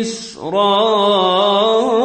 إسرائيل.